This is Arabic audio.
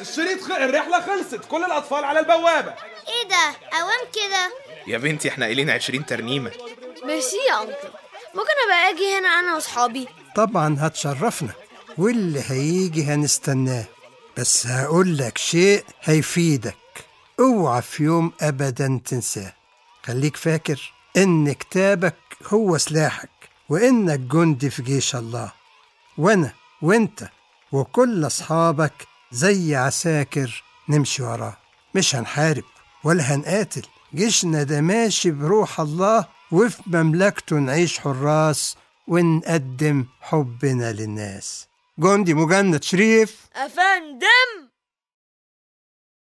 الشريط خ... الرحلة خلصت كل الأطفال على البوابة. إيه ده؟ أوام كده. يا بنتي إحنا قايلين 20 ترنيمة. ميرسي يا أنكل. ممكن أبقى أجي هنا أنا وأصحابي؟ طبعا هتشرفنا. واللي هيجي هنستناه. بس هقول لك شيء هيفيدك. اوعى في يوم ابدا تنساه. خليك فاكر إن كتابك هو سلاحك وإنك جندي في جيش الله. وأنا وأنت وكل أصحابك زي عساكر نمشي وراه. مش هنحارب ولا هنقاتل. جيشنا ده ماشي بروح الله وفي مملكته نعيش حراس ونقدم حبنا للناس. جندي مجند شريف. أفندم!